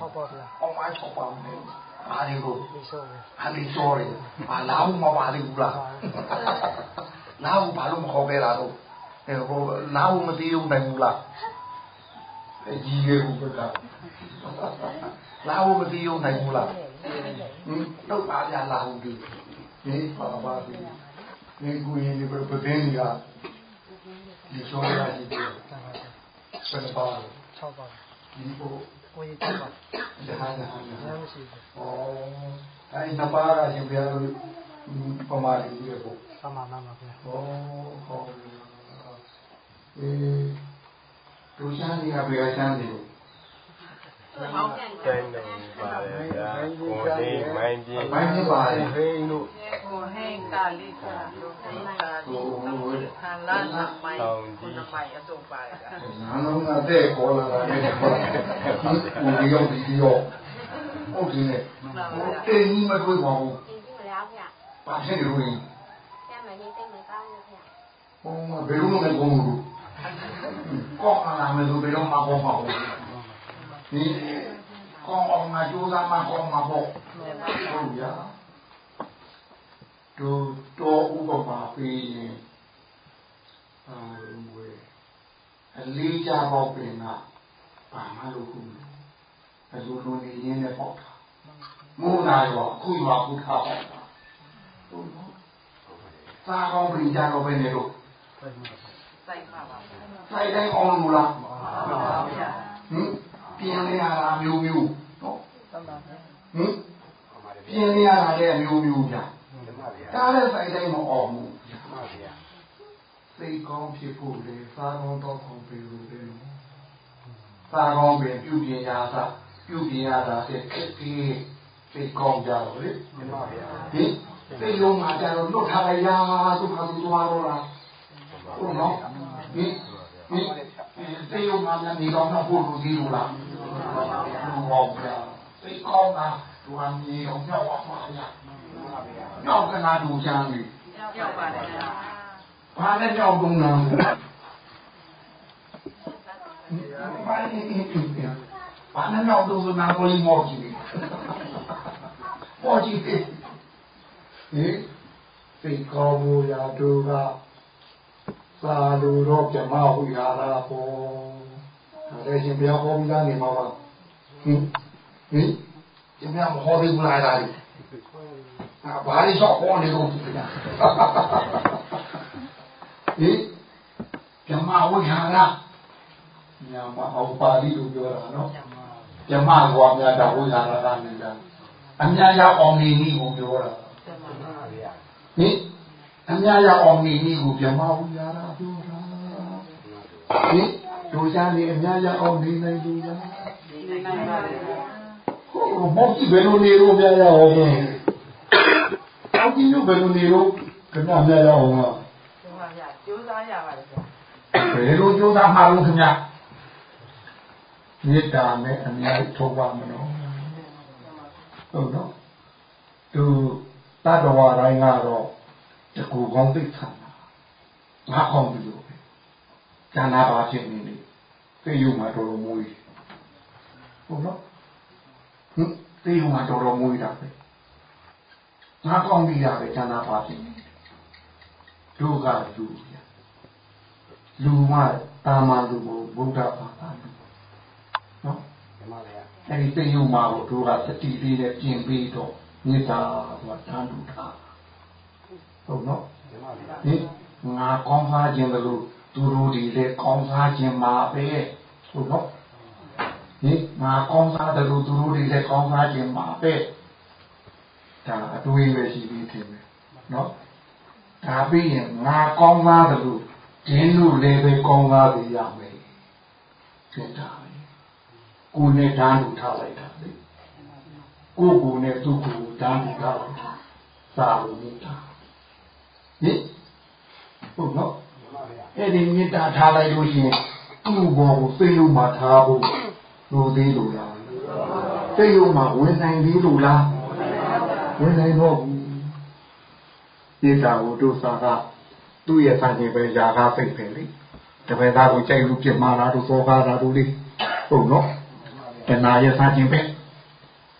ကိုရင်ဟောဘယ်လိုပါလို့6ပါဗျာအောင်မ6ပါမယ်ဘာတွေကိုဒီဆိုရအလီစောတယ်ဘာလာဘူးမပါလိဘူးလားလာဘူးဘာလို့မခေါ်ခဲ့တာတော့အဲဟိုလာဘူးမသိဘူးနိုင်ဘူးလားအကြီးရဲ့ဥပကလာဘူးမသိဘူးနိုင်ဘူးလားဟင်တော့ပါဗျာလာဘူးဒီဒီပါပါဒီဒီကိုရင်ဒီပပင်းကြီးကဒီစောရရှိတယ်ဘယ်ပါလဲ6ပါဒီကို ကိုကြီး6ပါဒါဟာဒါဟာဒါမရှိဘူးဩအဲဒီနှစ်ပါးကရှင်ဘုရားတို့ပမာတိကြီးကိုပမာနာပါဗျာဩဟုတ်အေးဒုရှမ်းကြီးကဘယ်အရှမ်းကြီး တိုင်းနေပါလေဗျာကိုနေမိုင်းပြင်းမိုင်းပြပါလေဟိန်းတို့ကိုဟိန်းကာလိကာလိုဟိန်းကာလိခန္လာနမိုင်းကိုနမိုင်းအစုံပါရနာလုံးကတဲ့ခေါ်လာတာလေကိုရောက်ဒီရောက်ဟုတ်တယ်လေတင်းကြီးမတွေးပါဘူးတင်းကြီးမလားဗျာဘာဖြစ်နေလို့ရင်ကျမကြီးတိတ်မကောင်းဘူးဗျာဟောဘယ်လိုလဲကောင်းလို့ကောင်းလာမယ်ဆိုဘယ်တော့မှကောင်းမှာဘူး ဒီကောင်းအောင်ငါကြိုးစားမှကောင်းမှာပေါ့ဟုတ်ရတို့တော်ဥပမာပေးရင်အာဝေအလေးကြတော့ပြင်တာဘာမှလို့ခုအလိုလိုနေရင်းနဲ့ပေါ့တာမိုးနာရောအခုမှဘုရားပေါ့တာဟုတ်နော်သာကောင်းပြင်ကြတော့ပဲနေလို့စိုက်ပါပါစိုက်တိုင်းအောင်လို့လားမှန်ပါဗျာဟင် ပြင်ရတာမျိုးမျိုးနော်မှန်ပါဗျာဟင်ပြင်ရတာလည်းမျိုးမျိုးဗျာဒါလည်းစိုက်တိုင်းမအောင်ဘူးမှန်ပါဗျာစိတ်ကောင်းဖြစ်ဖို့လေသာကောင်းတော့ခုံပေလို့ပဲနော်သာကောင်းပင်ပြုပြင်ရာသာပြုပြင်ရတာတဲ့ခက်ကြီးစိတ်ကောင်းကြတော့လေမှန်ပါဗျာဟင်စိတ်လုံးမှာကြတော့လွတ်ထားလိုက်ရာသူခါသူသွားတော့လားဟုတ်နော်ဟင်ဟင်စိတ်လုံးမှာလည်းနေတော့တော့ဖို့လူကြီးလို့လား ဟုတ်ဗျာစိတ်ကောင်းတာသူကနေတော့မြောက်ပါပါဗျာမြောက်ကနာဒူချမ်းကြီးမြောက်ပါတယ်ဗျာဘာနဲ့မြောက်တုံးလားဘာနဲ့ဘာနဲ့နောက်တော့နာပိုလီမော်ကြီးမော်ကြီးဟေးစိတ်ကောင်းမှုရာတို့ကသာလူတော့ပြမဟုရာတာပေါ့ဒါလည်းရှင်ဘုရားဟောပြီးသားနေမှာပါ ဟင်ဟင်ရှင်ဘုရားမဟောသေးဘူးလားဒါလေးအာဘာလို့ဆောက်ဟောနေလို့ဒီလားဟင်ပြမဝိဟာရညာမအောင်ပါဠိလိုပြောတာနော်ဓမ္မကွာများတာဝိဟာရကနေတာအများရောက်အောင်နေနည်းကိုပြောတာဟင်အများရောက်အောင်နေနည်းကိုဓမ္မဝိဟာရပြောတာဟင်တို့ရှားနေအများရောက်အောင်နေနိုင်ဘူးလား နေနိုင်ပါလေဟိုမောက်ကြည့်ဘယ်လိုနေလို့များရောက်အောင်လဲအောက်ကြည့်လို့ဘယ်လိုနေလို့ခဏများရောက်အောင်လားကျိုးစားရပါတယ်ဗျာဘယ်လိုကြိုးစားမှာလို့ခင်ဗျာမေတ္တာနဲ့အများကြီးထုတ်ပါမလို့ဟုတ်နော်သူတတ္တဝါတိုင်းကတော့တကူကောင်းသိခံတာငါကောင်းပြီလို့ပဲကျန်တာပါဖြစ်နေလေသိယူမှာတော်တော်မွေးဟု တ်နော်ဟင်သိယူမှာတော်တော်မွေးတာပဲငါကောင်းပြီရပဲကျန်တာပါဖြစ်နေဒုက္ခလူလူမှတာမန်လူကိုဗုဒ္ဓဘာသာလူနော်မှန်ပါဗျာအဲဒီသိယုံမှာကိုတို့ကစတိလေးနဲ့ပြင်ပြီးတော့မေတ္တာဆိုတာတန်တူတာဟုတ်နော်မှန်ပါဗျာဒီငါကောင်းစားခြင်းလို့သူတို့ဒီလေကောင်းစားခြင်းမှာပဲဟုတ်နော် ဒီငါကောင်းစားတယ်လို့သူတို့ဒီလေကောင်းစားခြင်းမှာပဲဒါအတွေးပဲရှိပြီးထင်တယ်နော်ဒါပြီးရင်ငါကောင်းစားတယ်လို့ဒင်းလို့လည်းပဲကောင်းစားပြီရမယ်ဖြစ်တာပဲကိုယ်နဲ့ဓာတ်လူထားလိုက်တာလေကိုယ်ကိုယ်နဲ့သူ့ကိုယ်ဓာတ်လူထားလိုက်တာသာလို့မြတ်တာဟင်ဟုတ်နော်အဲ့ဒီမေတ္တာထားလိုက်လို့ရှိရင်သူ့ဘောကိုသိလို့မှထားဖို့ လိုသေးလို့လားသိလို့မှဝင်နိုင်သေးလို့လားဝင်နိုင်တော့ဘူးမေတ္တာကိုတို့စာကသူ့ရဲ့ဆံခြင်းပဲຢာကားသိပဲလေတပည့်သားကိုကြိုက်လို့ပြစ်မှားတာတို့သောကားတာတို့လေဟုတ်နော် တဏှာရဲ့စာခြင်းပဲ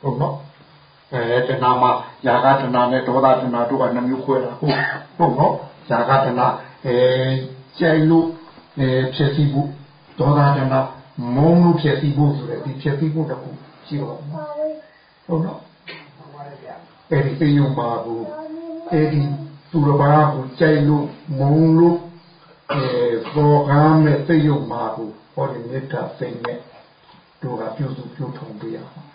ဟုတ်နော်အဲတဏှာမှာຢာကတဏှာနဲ့ဒေါသတဏှာတို့ကနှမျိုးခွဲတာဟုတ်ဟုတ်နော်ຢာကတဏှာအဲကြိုက်လို့အဲဖြစ်စီဖို့ဒေါသတဏှာ မုန်းလို့ဖြစ်စီဖို့ဆိုတဲ့ဒီဖြစ်စီဖို့တခုရှိပါဘူးဟုတ်နော်အဲ့ဒီသိယုံပါဘူးအဲ့ဒီသူတော်ဘာကိုကြိုက်လို့မုန်းလို့အဲပေါ်ကားမဲ့သိယုံပါဘူးဟောဒီမေတ္တာစိတ်နဲ့တို့ကပြုစုပြုထုံပေးရအောင်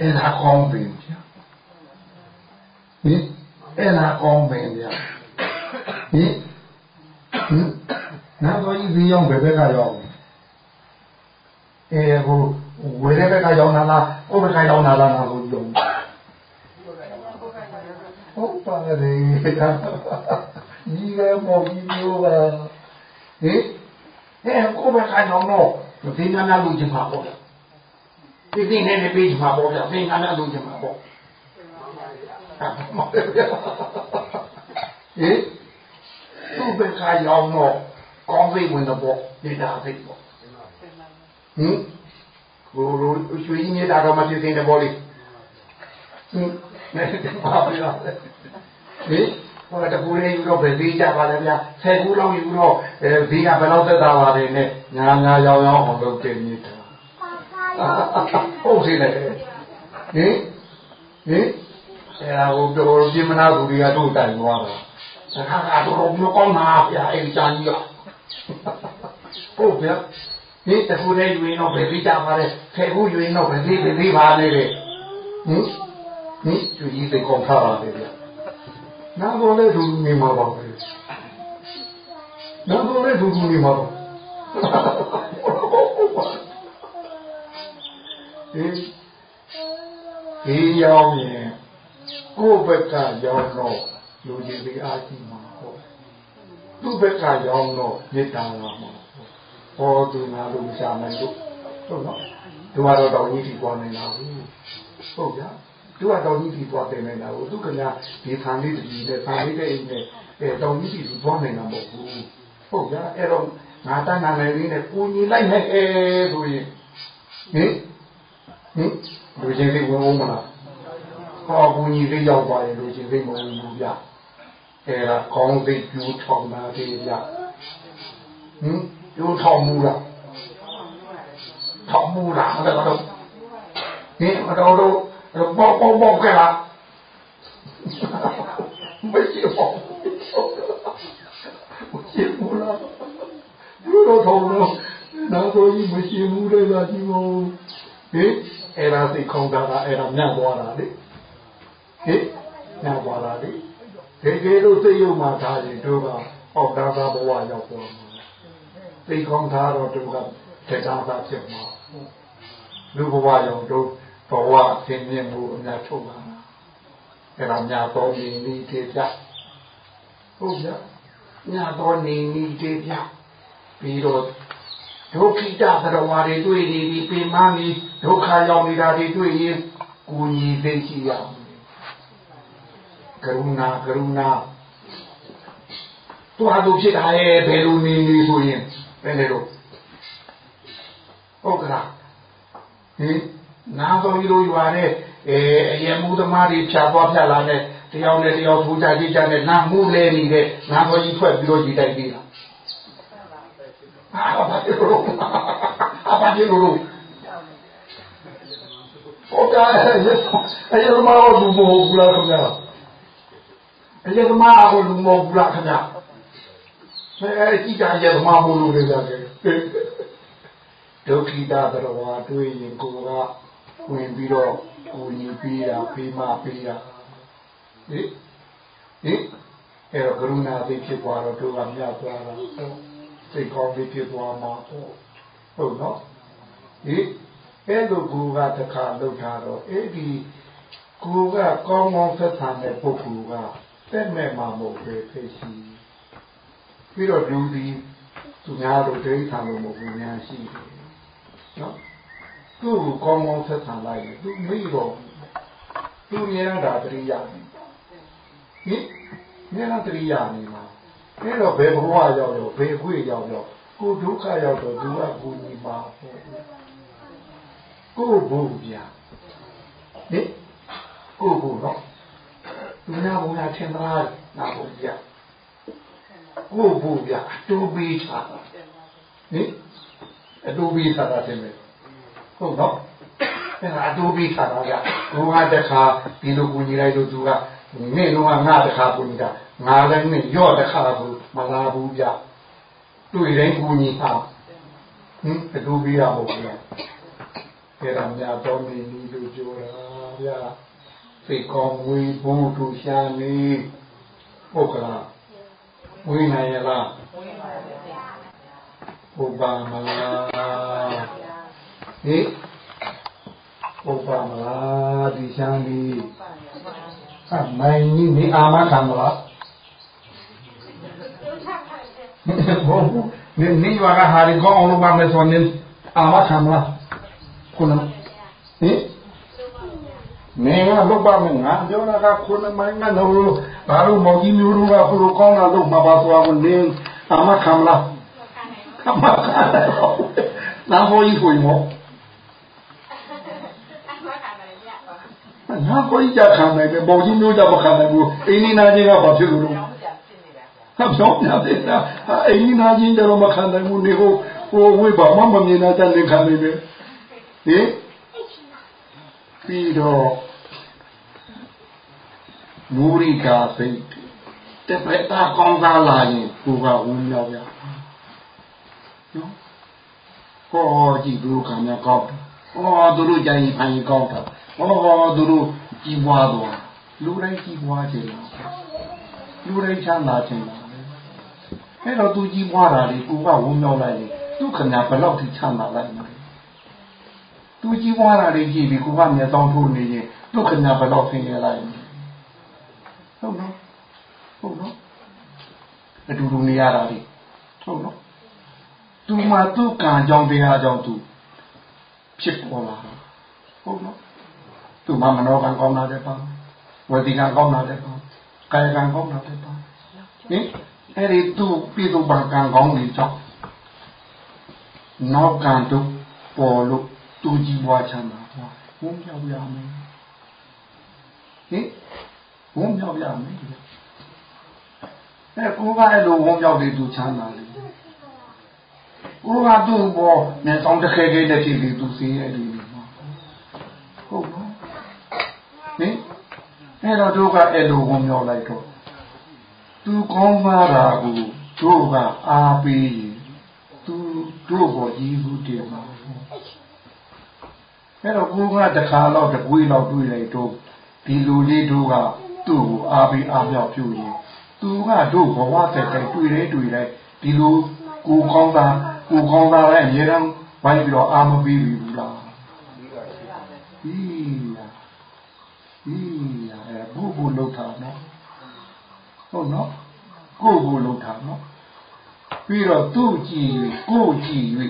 အဲ့ဒါကောင်းပြီဗျာဟင်အဲ့ဒါကောင်းပြီဗျာဟင်ဟင်နောက်တော့ဒီရောင်းဘယ်ဘက်ကရောက် အဲဟိုဝယ်တဲ့ဘက်ကရောက်လာလားကိုယ်ဘက်ကရောက်လာလားလို့ယုံဟုတ်ပါတယ်ဒီလေမော်ကြီးမျိုးပါဟင်အဲကိုယ်ဘက်ကရောက်တော့ဒီနာနာလူချင်းမှာပေါ့ဗျာဒီဒီနဲ့နေပြီးမှာပေါ့ဗျာသင်္ကန်းနဲ့လူချင်းမှာပေါ့ဟင်သူ့ဘက်ကရောက်တော့ကောင်းစိတ်ဝင်တော့ပေါ့နေတာစိတ်ပေါ့ ဟင်ကိုလိုရွှေကြီးနေတာတော့မဖြစ်သေးတယ်ပေါ့လေဟင်ပါပြီလားဟင်ဟိုတကူလေးယူတော့ပဲသေးကြပါလေဗျာဆယ်ကူလောက်ယူတော့အဲဒီကဘယ်လောက်သက်သာပါလဲနဲ့ညာညာရောင်းရောင်းအောင်လုပ်တင်နေတာဟုတ်စီလေဟင်ဟင်အဲဟိုပြောပြမနာသူတွေကတို့တိုင်သွားတာစကားကတော့မကောင်းတာဗျာအဲ့ဒီချမ်းကြီးကဟုတ်ဗျာ ဒီတခုတည်းယူရင်တော့ပဲပြီးကြပါလေဆယ်ခုယူရင်တော့ပဲပြီးပြီးပါလေလေဟင်ဟင်သူကြီးသိကောင်းထားပါတယ်ဗျာနာဘောလေသူနေမှာပါပဲနာဘောလေသူနေမှာပါဒီဒီရောက်ရင်ကိုယ့်ဘက်ကရောက်တော့လူကြီးတွေအားကြီးမှာဟုတ်သူ့ဘက်ကရောက်တော့မေတ္တာလာမှာ ဟောသူနာလို့မရှာနိုင်လို့ဟုတ်နော်သူကတော့တောင်းကြီးကြီးပွားနေတာဘူးဟုတ်ကြသူကတောင်းကြီးကြီးပွားတယ်နေတာဘူးသူကညာဒီဖန်လေးတကြီးနဲ့ဖန်လေးတဲ့အိမ်နဲ့အဲတောင်းကြီးကြီးပွားနေတာမဟုတ်ဘူးဟုတ်ကြအဲ့တော့ငါတန်းနာနိုင်လေးနဲ့ကိုညီလိုက်နဲ့အဲဆိုရင်ဟင်ဟင်လူချင်းလေးဝင်အောင်မလားဟောကိုညီလေးရောက်သွားရင်လူချင်းလေးမဝင်ဘူးဗျအဲ့ဒါကောင်းသိကျူးထောင်တာတည်းဗျဟင် ကျူးထောင်မှုလားထောင်မှုလားအဲ့ဒါတော့ဟင်အတော်တော့ပေါက်ပေါက်ပေါက်ကြလားမရှိပါဘူးမရှိဘူးလားဘုရားထောင်တော့နောက်တော့မရှိဘူးလေလားဒီမို့ဟင်အဲ့ဒါသိခေါင်းတာအဲ့ဒါညံ့သွားတာလေဟင်ညံ့သွားတာလေတကယ်လို့သိရုံမှထားရင်တို့ကအောက်သားသားဘဝရောက်သွားမှာ သိခေါင်းထားတော့တို့ကထေတာသာဖြစ်မှာလူဘဝရောက်တို့ဘဝသင်မြင်မှုအများထုတ်လာတာအဲ့ဒါညာတော်နေနေတည်ပြဟုတ်ကြညာတော်နေနေတည်ပြပြီးတော့ဒုက္ခိတသရဝါတွေတွေ့နေပြီးပင်မနေဒုက္ခရောက်နေတာတွေတွေ့ရင်ကိုကြီးသိရှိရအောင်ကရုဏာကရုဏာသူဟာသူဖြစ်တာရဲ့ဘယ်လိုနေနေဆိုရင် ဘယ်လေတော့ဟုတ်ကလားဟင်နာတော်ကြီးတို့ရွာတဲ့အဲအယမှုသမားတွေဖြာသွားဖြာလာတဲ့တယောက်နဲ့တယောက်ထူးကြကြည့်ကြတဲ့နာမှုလဲနေတဲ့နာတော်ကြီးထွက်ပြီးတော့ကြည်တိုက်ပြီးတာအာဘာတိလို့အာဘာတိလို့ဟုတ်ကဲ့အယမတော်လူမဟုတ်ဘူးလားခင်ဗျာအယမတော်လူမဟုတ်ဘူးလားခင်ဗျာ အဲကြည့်ကြရမမို့လို့လေကြတယ်ဒုက္ခိတသရဝါတွေ့ရင်ကိုကဝင်ပြီးတော့ကိုညီပေးတာပေးမပေးတာဟိဟိအဲ့တော့ကရုဏာသိဖြစ်သွားတော့တို့ကမြတ်သွားတာစိတ်ကောင်းလေးဖြစ်သွားမှာပေါ့ဟုတ်နော်ဟိအဲ့လိုကိုကတခါလှုပ်ထားတော့အဲ့ဒီကိုကကောင်းကောင်းဆက်ဆံတဲ့ပုဂ္ဂိုလ်ကတက်မဲ့မှာမဟုတ်ပဲဖြစ်ရှိ ပြီးတော့လူဒီသူများတို့ဒိဋ္ဌာန်လို့မဟုတ်ဘူးညာရှိတယ်နော်သူ့ကိုကောင်းကောင်းဆက်ဆံလိုက်ရင်သူမေ့တော့သူမြင်တာတရိယာဟင်မြင်တာတရိယာနေမှာအဲ့တော့ဘယ်ဘဝရောက်ရောက်ဘယ်ခွေရောက်ရောက်ကိုဒုက္ခရောက်တော့သူကကိုညီမှာပေါ့ဟကိုဘုဗျာဟင်ကိုဘုတော့သူနာဘုရားထင်သလားနာဘုဗျာ ကိုဘုဗျာအတူပေးချာဟင်အတူပေးချာတာတင်မယ်ဟုတ်တော့အဲ့ဒါအတူပေးချာတာကဘုရားတခါဒီလိုကိုကြီးလိုက်လို့သူကနေ့တော့ငါတခါကိုကြီးတာငါလည်းနဲ့ရော့တခါကိုမလာဘူးဗျတွေ့တိုင်းကိုကြီးဟာဟင်အတူပေးရမဟုတ်ဘူးအဲ့ဒါများတော့နေနေလို့ပြောတာဗျာစိတ်ကောင်းဝေးဖို့တူရှာနေဟုတ်ကလား ဝေးနိုင်ရလားဟုတ်ပါမလားဟိဟုတ်ပါမလားဒီရှာနေအမိုင်းကြီးနေအာမခံမလားဟုတ်ဘူးနေနေရွာကဟာရီကောင်းအောင်လုပ်ပါမယ်ဆိုရင်အာမခံမလားခုနဟင် နေကလုပ်ပါမယ်ငါပြောတာကခုနမိုင်းကတော့ဘာလို့မော်ကြီးမျိုးတို့ကဘုလိုကောင်းတာလုပ်မှာပါဆိုတော့နေအာမခံမလားခံမခံနာဟိုကြီးကိုမောငါကိုကြီးကြခံနိုင်တယ်မော်ကြီးမျိုးကြမခံနိုင်ဘူးအင်းနီနာကြီးကဘာဖြစ်လို့လဲဟာပြောပြတယ်လားအင်းနီနာကြီးတော့မခံနိုင်ဘူးနေဟိုဟိုဝိပါမမမြင်တဲ့တဲ့ခံနိုင်တယ်ဟင်ပြီးတော့ မူရိကာစိတ်တပည့်သားကောင်းသားလာရင်ကိုကဝန်းမြောက်ရနော်ဟောကြည့်ဘူးခံရကောင်းဟောသူတို့ကြရင်ဖိုင်ကောင်းတာဟောသူတို့ကြီးပွားသွားလူတိုင်းကြီးပွားခြင်းလားလူတိုင်းချမ်းသာခြင်းလားအဲ့တော့သူကြီးပွားတာလေကိုကဝန်းမြောက်လိုက်ရင်သူခဏဘယ်လောက်ထိချမ်းသာလိုက်မလဲသူကြီးပွားတာတွေကြည့်ပြီးကိုကမျက်စောင်းထိုးနေရင်သူခဏဘယ်လောက်ဆင်းရဲလိုက်မလဲ ဟုတ်နော်ဟုတ်နော်အတူတူနေရတာလေဟုတ်နော်သူမှသူ့ကံကြောင့်တရားကြောင့်သူဖြစ်ပေါ်လာတာဟုတ်နော်သူမှမနောကံကောင်းတာတဲ့ပါဝေဒီကံကောင်းတာတဲ့ပါကာယကံကောင်းတာတဲ့ပါဟင်အဲ့ဒီသူ့ပြည်သူ့ဘာကံကောင်းနေကြောင့်နောက်ကံတို့ပေါ်လို့သူကြီးပွားချမ်းသာဘုရားဘုံပြောက်ရမယ်ဟင် ဝုန်းမြောက်ရမယ်အဲကိုကအဲ့လိုဝုန်းမြောက်နေသူချမ်းသာလေကိုကသူ့ဘောနဲ့တောင်းတခဲခဲနဲ့ဖြစ်ပြီးသူစီးရဲ့ဒီမှာဟုတ်နော်ဟင်အဲ့တော့တို့ကအဲ့လိုဝုန်းမြောက်လိုက်တော့သူကောင်းပါတာကိုတို့ကအားပေးရင်သူတို့ဘောကြီးဘူးတည်မှာအဲ့တော့ကိုကတခါတော့တကွေးတော့တွေ့လိုက်တော့ဒီလူလေးတို့က သူ့ကိုအားပေးအားမြောက်ပြုရင်သူကတို့ဘဝတက်တက်တွေ့တယ်တွေ့တယ်ဒီလိုကိုကောင်းတာကိုကောင်းတာလည်းအများအားဝိုင်းပြီးတော့အာမပေးဘူးလားဟီးယာဟီးယာအဲဘုဘုလောက်တာနော်ဟုတ်နော်ကိုကိုလောက်တာနော်ပြီးတော့သူ့ကြည့်ကိုကြည့်၍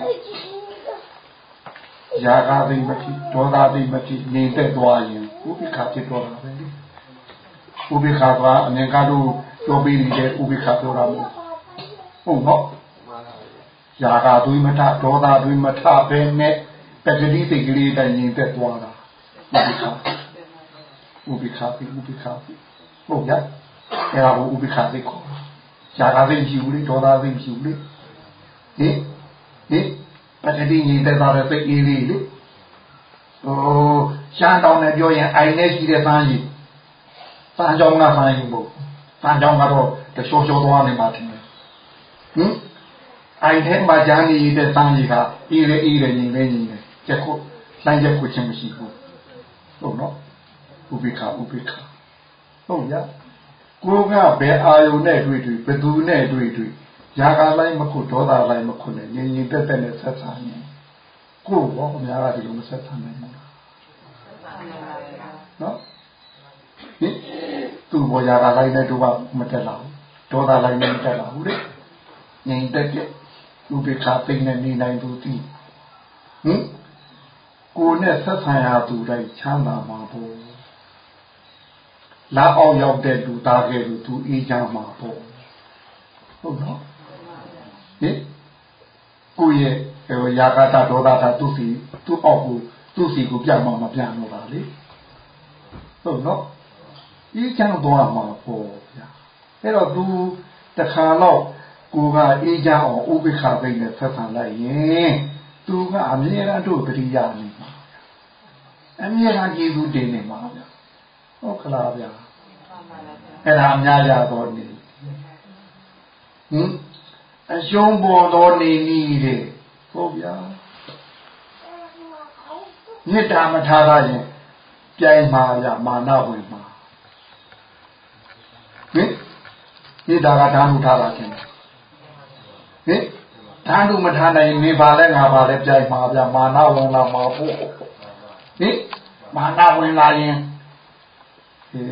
ရာဂသိမဖြစ်ဒေါသသိမဖြစ်နေသက်သွားရင်ဥပိ္ပခဖြစ်တော့တာပဲ ဥပိ္ပခကအမြင်ကတော့ပြောပြီးနေတဲ့ဥပိ္ပခပြောတာမဟုတ်ဟုတ်နော်ရာဂသွေးမထဒေါသသွေးမထပဲနဲ့တက္ကတိစိတ်ကလေးတိုင်းရင်သက်သွားတာဥပိ္ပခဥပိ္ပခဥပိ္ပခဟုတ်ရအဲ့ဒါကိုဥပိ္ပခသိခေါ်ရာဂသိမရှိဘူးလေဒေါသသိမရှိဘူးလေဟင်ဟင်ပတ္တိညီသက်သာတဲ့စိတ်အေးလေးလေဟိုရှမ်းတောင်းနဲ့ပြောရင်အိုင်နဲ့ရှိတဲ့သန်းကြီး သန်းကြောင်းကသန်းကြီးမဟုတ်သန်းကြောင်းကတော့တချို့ချိုးသွားနေမှာတင်တယ်ဟင်အိုင်ထဲမှာဂျာနေတဲ့သန်းကြီးကအေးလေအေးလေညီလေညီလေချက်ခုလိုင်းချက်ခုချင်းမရှိဘူးဟုတ်နော်ဥပိ္ပခဥပိ္ပခဟုတ်ရကိုကဘယ်အာယုန်နဲ့တွေ့တွေ့ဘယ်သူနဲ့တွေ့တွေ့ຢာကလိုက်မခုဒေါသလိုက်မခုနဲ့ငြိမ်ငြိမ်တက်တက်နဲ့ဆက်ဆံနေကိုဘောအများကြီးဒီလိုမဆက်ဆံနိုင်ဘူးနော်ဟင် သူ့ဘောຢာကလိုက်နဲ့တော့မတက်လာဘူးဒေါသလိုက်နဲ့မတက်လာဘူးလေငြိမ်တက်တဲ့ဥပိ္ပခသိနေနေနိုင်သူတည်ဟင်ကိုနဲ့ဆက်ဆံရသူတိုင်းချမ်းသာမှာပေါ့လာအောင်ရောက်တဲ့လူသားကဲလူသူအေးချမ်းမှာပေါ့ဟုတ်နော်ဟင်ကိုရဲ့ဟိုယာကတာဒေါသတာသူစီသူ့အောက်ကိုသူ့စီကိုပြမှမပြတော့တာလေဟုတ်နော် ဤချမ်းသွားမှာပေါ့ဗျာအဲ့တော့ तू တခါတော့ကိုကအေးချမ်းအောင်ဥပိ္ပခသိနဲ့ဆက်ဆံလိုက်ရင် तू ကအမြဲတမ်းတို့တတိယနေမှာအမြဲတမ်းကျေးဇူးတင်နေမှာဗျာဟုတ်ကလားဗျာအဲ့ဒါအများရတော့နေဟင်အရှုံးပေါ်တော်နေနည်းတဲ့ဟုတ်ဗျာမေတ္တာမထားရရင်ပြိုင်မှာဗျာမာနဝင်မှာဟင် မေတ္တာကဓာတ်မှုထားတာချင်းဟင်ဓာတ်မှုမထားနိုင်နေပါလဲငါပါလဲပြိုင်မှာဗျာမာနဝင်လာမှာဖို့ဟင်မာနဝင်လာရင်အဲ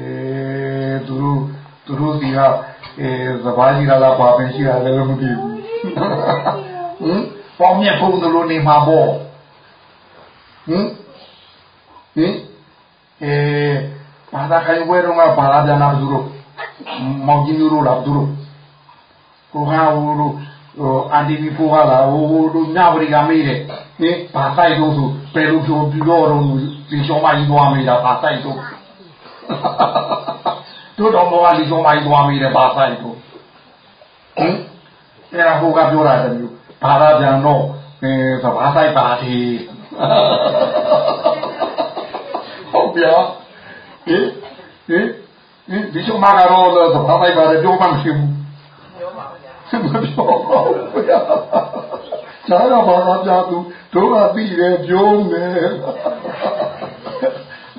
သူတို့သူတို့ဒီကအဲသဘာကြီးလာလာပါပင်ရှိတာလည်းမသိဘူးဟင်ပေါင်းမြတ်ဖုံးသူတို့နေမှာပေါ့ဟင်ဟင်အဲဘာသာခိုင်ဝဲတော့ကဘာသာပြန်လာသူတို့ မောင်ကြီးမျိုးတို့လားသူတို့ကိုဟာဟိုတို့ဟိုအန်တီဗီဖိုးကလာဟိုဟိုတို့ညဝရီကမေးတယ်ဟင်ဘာတိုက်လို့ဆိုဘယ်လိုပြောပြီးတော့ဒီရှောင်းမကြီးသွားမေးတာဘာတိုက်တော့တို့တော်မောကဒီရှောင်းမကြီးသွားမေးတယ်ဘာတိုက်တော့ဟင်အဲ့ဒါဟိုကပြောတာတမျိုးဘာသာပြန်တော့အဲသဘာတိုက်ပါတီဟုတ်ဗျာဟင်ဟင်ဟင် ဒီရှောင်းမကတော့သဘာတိုက်ပါတယ်ပြောမှမရှိဘူးပြောပါဗျာမပြောပါဘူးဗျာကျားကဘာသာပြသူတို့ကသိတယ်ပြောမယ်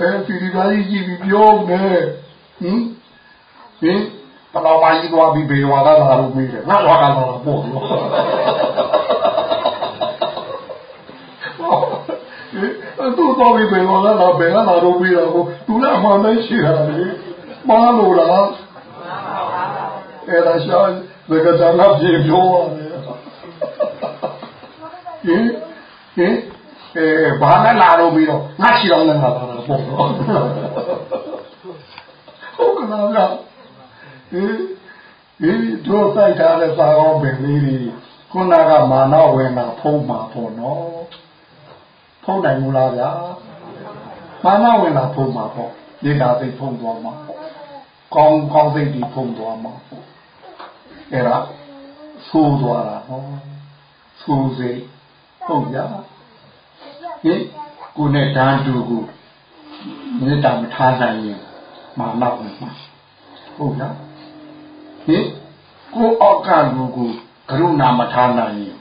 အဲဒီဒီကားကြီးကြည့်ပြီးပြောမယ်ဟင်ဟင်ဘယ်တော့မှကြီးသွားပြီးဘေးရွာကလာလို့မေးတယ်ငါရွာကလာတော့ပို့လို့သူတော့ပြီးဘေးရွာကလာဘယ်ကလာတော့မေးတာကိုသူလည်းအမှန်တည်းရှိတာလေ မားလို့လားအဲ့ဒါရှာဘယ်ကတည်းကပြေပြောရတယ်ဟင်ဟင်အဲဘာနဲ့လာတော့ပြီးတော့ငါချီတော့လည်းငါလာတာပေါ့နော်ဟုတ်ကလားဗျဟင်ဒီတို့တိုက်ထားတဲ့စာကောင်းပင်လေးတွေခုနကမာနဝင်တာဖုံးမှာပေါ့နော်ဖုံးနိုင်ဘူးလားဗျာမာနဝင်တာဖုံးမှာပေါ့မြေတာသိဖုံးသွားမှာပေါ့ ကောင်းကောင်းသိဒီဖုံးသွားမှာပေါ့အဲ့ဒါဆိုးသွားတာနော်ဆိုးစိဟုတ်ဗျာဟင်ကိုနဲ့ဓာတ်တူကိုမေတ္တာမထားနိုင်ရင်မာနဝင်မှာဟုတ်လားဟင်ကိုအောက်ကလူကိုကရုဏာမထားနိုင်ရင်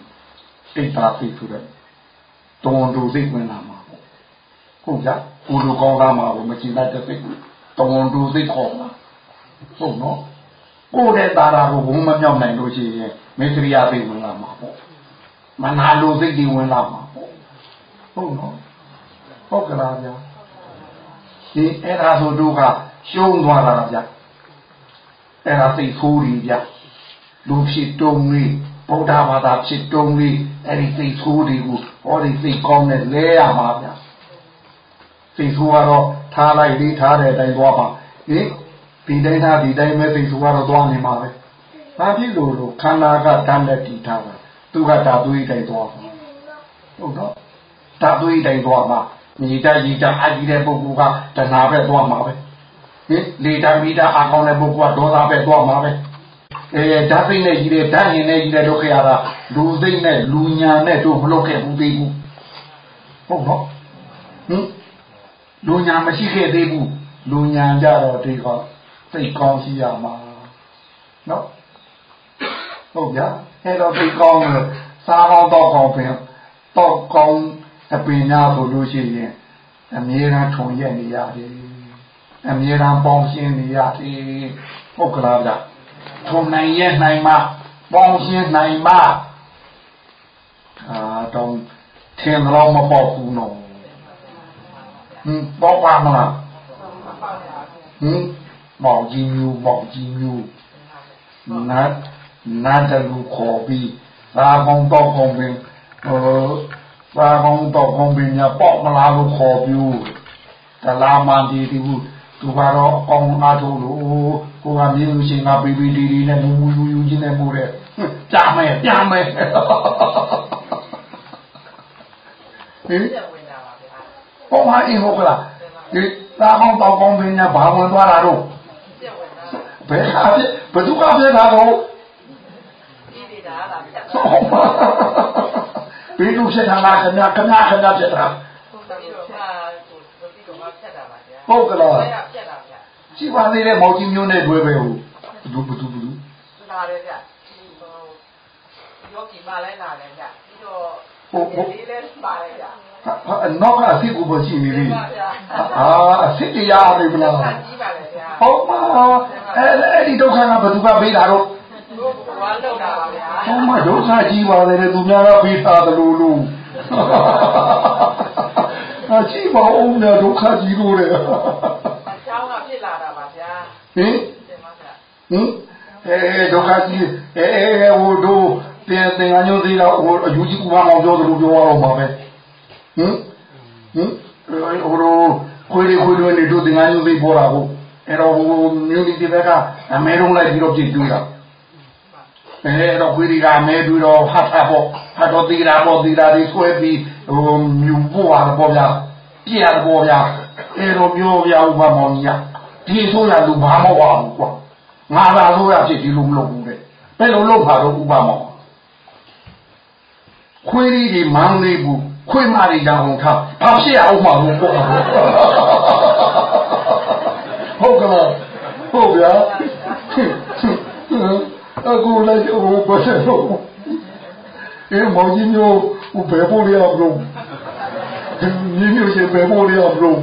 စိတ်သာသိဆိုတဲ့တုံတူစိတ်ဝင်လာမှာပေါ့ဟုတ်ကြကိုလူကောင်းသားမှာကိုမကြည့်လိုက်တဲ့စိတ်တုံတူစိတ်ခေါ်မှာ ဟုတ်နော်ကိုတဲ့တာရာကိုဘုံမမြောက်နိုင်လို့ရှိရင်မေတ္တရိယစိတ်ဝင်လာမှာပေါ့မနာလိုစိတ်တွေဝင်လာမှာပေါ့ဟုတ်နော်ဟုတ်ကလားဗျာဒီအဲ့ဒါဆိုတို့ကရှုံးသွားတာဗျာအဲ့ဒါသိဖိုးကြီးဗျလူဖြစ်တုံးလေးဗုဒ္ဓဘာသာဖြစ်တုံးလေးအဲ့ဒီသိဖိုးတွေကိုဟောဒီသိကောင်းတဲ့လဲရမှာဗျသိဖိုးကတော့ထားလိုက်လေးထားတဲ့အတိုင်းသွားပါဟင် ဒီတိုင်းထားဒီတိုင်းပဲသိဖိုးကတော့သွားနေမှာပဲဘာဖြစ်လို့လို့ခန္ဓာကတန်းလက်တည်ထားတာသူကဓာသွေးတိုင်းသွားမှာဟုတ်တော့ဓာသွေးတိုင်းသွားမှာညီတညီတအာကြီးတဲ့ပုဂ္ဂိုလ်ကတဏှာပဲသွားမှာပဲဟင်လေတမီတာအကောင်တဲ့ပုဂ္ဂိုလ်ကဒေါသပဲသွားမှာပဲအဲဓာတ်သိမ့်နဲ့ကြီးတဲ့ဓာတ်ရင်နဲ့ကြီးတဲ့ဒုက္ခရတာလူသိမ့်နဲ့လူညာနဲ့တို့မလုပ်ခဲ့ဘူးသေးဘူးဟုတ်တော့ဟင်လူညာမရှိခဲ့သေးဘူးလူညာကြတော့ဒီက သိကောင်းရှိရမှာနော်ဟုတ်ဗျာအဲ့တော့သိကောင်းလို့စားကောင်းတော့ကောင်းပင်တော့ကောင်းအပင်များဆိုလို့ရှိရင်အမြဲတမ်းထုံရက်နေရတယ်အမြဲတမ်းပေါင်းရှင်းနေရတယ်ဟုတ်ကလားဗျထုံနိုင်ရဲ့နိုင်မှပေါင်းရှင်းနိုင်မှအာတော့ထင်တော့မပေါ့ဘူးနော်ဟင်ပေါ့ပါမလားဟင် မောင်ကြီးမျိုးမောင်ကြီးမျိုးနတ်နတ်တလူခေါ်ပြီးသာကောင်းတော့ကောင်းပင်ဟိုသာကောင်းတော့ကောင်းပင်ညာပေါ့မလားလို့ခေါ်ပြူတလာမန်ဒီဒီဘူးသူကတော့အကောင်အားထုတ်လို့ကိုကမြေလူရှင်ကပီပီဒီဒီနဲ့မူမူယူယူချင်းနဲ့ပို့တဲ့ပြမယ်ပြမယ်ဟင်ဟဟောမအင်းဟုတ်ကလားဒီသာကောင်းတောက်ကောင်းပင်ညာဘာဝင်သွားတာတော့ပြက်ဝင်တာ ဘယ်ဟာပြဘယ်သူကပြတာတော့ဒီနေတာလားပြက်ဘယ်လိုဖြစ်တာလားခင်ဗျာခင်ဗျာခင်ဗျာဖြစ်တာဟုတ်တယ်ပြီးတော့ဟာကိုပြီးတော့မှဖြတ်တာပါဗျာဟုတ်ကလားဘယ်ကဖြတ်တာဗျာရှိပါသေးတယ်မောင်ကြီးမျိုးနဲ့တွေ့ပဲဟုတ်ဘူးဘူးဘူးဘူးလာတယ်ဗျာဟိုယောဂီမလည်းလာတယ်ဗျာပြီးတော့ဒီလေးလည်းပါတယ်ဗျာဟာနောက်ကစိတ်ကိုမရှိနေလေပါဗျာအာအစိတ်တရားနေမလားဆန်ကြီးပါလေဗျာ ဟုတ်ပါအဲ့အဲ့ဒီဒုက္ခကဘယ်သူကပေးတာတော့ဘုရားလောက်တာပါဗျာဟောမဒုက္ခကြီးပါတယ်လေသူများကပေးတာတလို့လို့အကြည့်ပါဦးများဒုက္ခကြီးလို့လေအချောင်းကဖြစ်လာတာပါဗျာဟင်တင်ပါဗျာဟင်အဲဒုက္ခကြီးအဲအဲဟိုတို့တင်တင်ငါညိုသေးတော့ဟိုအယူကြီးကမောင်ပြောသလိုပြောရတော့မှာပဲဟင်ဟင်ဟိုတို့ခွေးလေးခွေးတွေနေတို့တင်ငါညိုသေးပေါ်တာဟုတ် အဲ့တော့ဟိုမြို့ဒီဘက်ကအမဲတုံးလိုက်ပြီးတော့ပြည့်တွေ့တာအဲတော့ခွေးတွေကအမဲတွေ့တော့ဟတ်တာပေါ့ဟတ်တော့သေးတာပေါ့သေးတာတွေဆွဲပြီးဟိုမြူပေါ်တာပေါ့ဗျာပြရပေါ့ဗျာအဲ့တော့ပြောပြဥပမောင်ကြီးကဒီဆိုရလူဘာမဟုတ်ပါဘူးကွာငါသာဆိုရဖြစ်ဒီလိုမလုပ်ဘူးတဲ့ဘယ်လိုလုပ်ပါတော့ဥပမောခွေးလေးတွေမန်းလေးဘူးခွေးမတွေကြောင်ထားဘာဖြစ်ရအောင်မှာလို့ပေါ့ ဟုတ်ကလားဟုတ်ဗျာအခုလည်းဟိုဘယ်လိုအဲမောင်ကြီးမျိုးဟိုဘယ်ပေါ်ရအောင်လို့ညီမျိုးရှင်ဘယ်ပေါ်ရအောင်လို့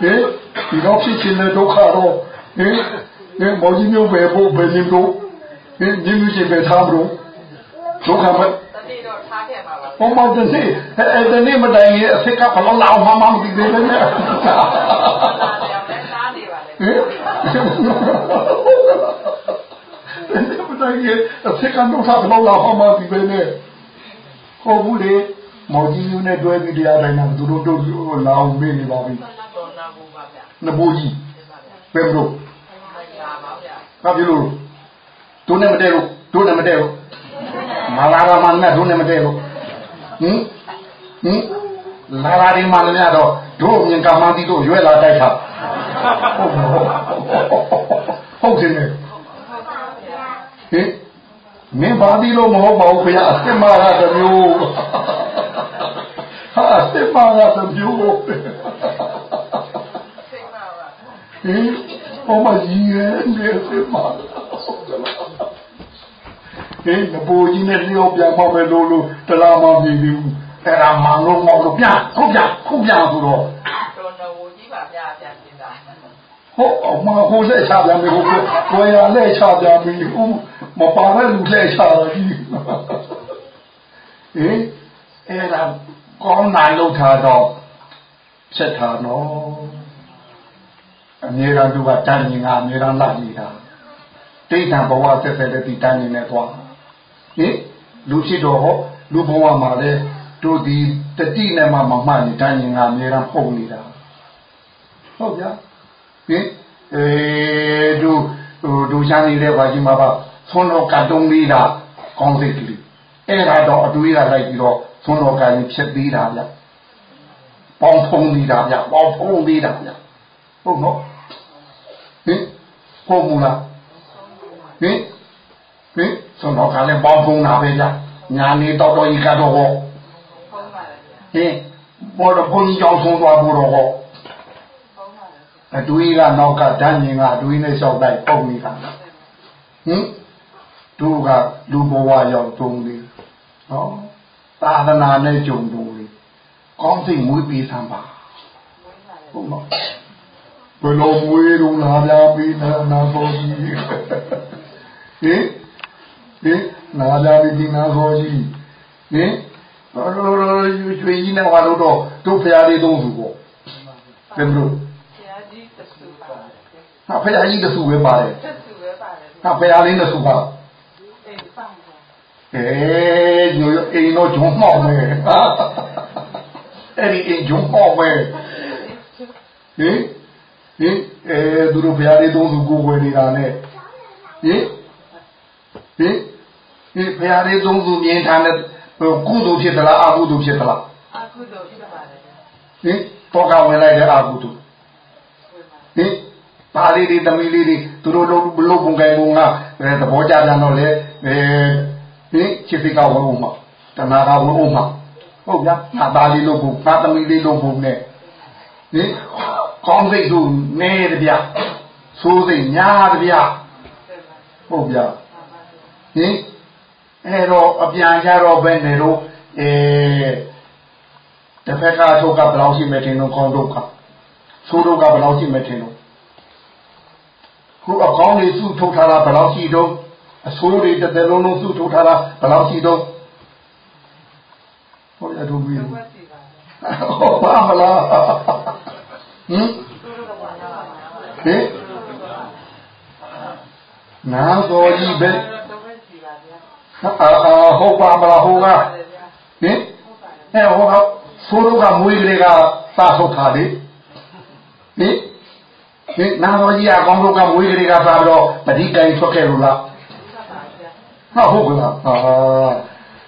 ဟင်ဒီတော့ဖြစ်ချင်တဲ့ဒုက္ခတော့ဟင်ဟင်မောင်ကြီးမျိုးဘယ်ပေါ်ဘယ်ရင်တော့ဟင်ညီမျိုးရှင်ဘယ်ထားမလို့ဒုက္ခပဲတတိတော့ထားခဲ့ပါပါဟောမတည်းအဲ့တနေ့မတိုင်ရင်အစ်ကဘလောက်လောက်မှမမသိသေးဘူးနဲ့ လာတယ်လည်းသားနေပါလေ ဟင်တနေ့မတိုင်ရင်အစ်ကတော့ဘလောက်လောက်မှမသိသေးနဲ့ဟောဘူးလေမောင်ကြီးမျိုးနဲ့တွဲပြီးတရားတိုင်းမှာသူတို့တို့လာအောင်မေးနေပါပြီတော်နာဘူးပါဗျာနဘိုးကြီးတင်ပါဗျာဘယ်လိုလာပါဗျာဘာဖြစ်လို့တို့နဲ့မတည့်လို့တို့နဲ့မတည့်လို့မလာရမနဲ့တို့နဲ့မတည့်လို့ဟင်ဟင်လာလာဒီမှလည်းတော့တို့မြင်ကမှန်းပြီးတော့ရွယ်လာတိုက်တာ ဟုတ်ဟုတ်ဟုတ်တယ်နဲ့ဟင်မင်းဘာဒီလို့မဟုတ်ပါဘူးခင်ဗျာအစ်စ်မာရတစ်မျိုးဟာအစ်စ်မာရတစ်မျိုးစိတ်ပါပါဟင်ဟောမကြီးရဲ့နေအစ်စ်မာဟင်ဘိုးကြီးနဲ့လျော့ပြန်မပဲလို့လို့တလားမမြည်ဘူးအဲ့ဒါမောင်လို့မောင်လို့ပြန်ခုတ်ပြန်ခုတ်ပြန်ဆိုတော့ တော်နာဘူးကြီးပါဗျာပြန်တင်တာ ဟုတ်အမဟိုလက်ချပြန်ပြီဟိုကိုယ်ရလက်ချပြန်ပြီဟိုမပါတဲ့လူလက်ချတော့ကြီးဟင်အဲ့ဒါကောင်းနိုင်လို့ထားတော့ချက်ထားနော်အမြဲတမ်းသူကတန်းရင်ကအမြဲတမ်းလိုက်နေတာတိဋ္ဌံဘဝဆက်ဆက်တဲ့ဒီတန်းရင်နဲ့သွားဟင်လူဖြစ်တော့ဟောလူဘဝမှာလဲတို့ဒီတတိနဲ့မှမမှတ်ရင်တန်းရင်ကအမြဲတမ်းပုံနေတာဟုတ်ဗျာဟင်အဲတို့ဟို ဒူချမ်းနေတဲ့ဘာကြီးမှာပါသွန်းတော်ကတုံးလေးတာကောင်းစိတ်ကလေးအဲ့ဒါတော့အတွေးရလိုက်ပြီးတော့သွန်းတော်ကကြီးဖြစ်သေးတာဗျပေါင်းဖုံးနေတာဗျပေါင်းဖုံးနေတာဗျဟုတ်နော်ဟင်ဟုတ်မူလားဟင်ဟင်သွန်းတော်ကလည်းပေါင်းဖုံးတာပဲဗျညာနေတော့တော်ကြီးကတော့ဟောဖုံးပါလေဗျာဟင်ဘောတော့ဘုန်းကြီးကြောင့်ဆုံးသွားဖို့တော့ဟောဖုံးပါလေဗျာ အတွေးကနောက်ကတန်းမြင်ကအတွေးနဲ့လျှောက်လိုက်ပုံနေတာဟင်သူကလူဘဝရောက်တုံးလေဟောသာသနာနဲ့ကြုံတုံးလေကောင်းစိတ်မွေးပေးသမ်းပါဟုတ်နော်ဘယ်လိုမွေးတော့လာပြပေးနာနာဖို့ကြီးဟင်ဟင်နာကြပြီဒီနာဖို့ကြီးဟင်ရောရောယူချွေကြီးနဲ့ဟာလို့တော့တို့ဖရာလေးသုံးစုပေါ့ဘယ်လိုဆရာကြီးတဆူပါလေ ဟာဖရာကြီးတဆူပဲပါတယ်တဆူပဲပါလေဟာဖရာလေးတဆူပါအေးပါဗျာအဲညိုအိမ်တော့ဂျုံမောက်မယ်အဲ့ဒီအိမ်ဂျုံမောက်မယ်ဟင်ဟင်အဲသူတို့ဖရာလေးသုံးစုကိုဝယ်နေတာနဲ့ဟင်ဟင်ဒီဖရာလေးသုံးစုမြင်ထားတဲ့ကုသိုလ်ဖြစ်သလားအကုသိုလ်ဖြစ်သလားအခုတော့ဖြစ်ပါလေဗျာဟဟင်တော့ကဝင်လိုက်တဲ့အာဟုတုဟင် ပါဠိတွေသမီးလေးတွေသူတို့လုံးဘလို့ပုံကဲပုံကအဲသဘောကြပြန်တော့လေအဲဟင်ချစ်စိတ်ကဝင်အောင်မှာတဏှာကဝင်အောင်မှာဟုတ်ဗျာငါသားလေးလို့ပုံငါသမီးလေးလို့ပုံနဲ့ဟင်ကောင်းစိတ်တို့နေတဗျဆိုးစိတ်ညာတဗျဟုတ်ဗျာဟင်အဲ့တော့အပြန်ကြတော့ဘယ်နေတော့အဲတစ်ဖက်ကထုတ်ကဘယ်လောက်ရှိမယ်ထင်တော့ကောင်းတော့ကဆိုးတော့ကဘယ်လောက်ရှိမယ်ထင်တော့ ခုအကောင်းလေးစုထုတ်ထားတာဘယ်လောက်ရှိတော့အဆိုးတွေတစ်သက်လုံးလုံးစုထုတ်ထားတာဘယ်လောက်ရှိတော့ဟုတ်ရတော့ပြီဟုတ်ပါမလားဟင်ဟင်နာတော်ကြီးပဲအာဟုတ်ပါမလားဟိုကဟင်အဲဟိုကဆိုးတော့ကမွေးကလေးကစာထုတ်ထားလေဟင် ဟင်နာတော်ကြီးအကောင်းဆုံးကမွေးကလေးကစားပြီးတော့ပဋိတိုင်ထွက်ခဲ့လို့လားဟုတ်ဟုတ်ကလားအာ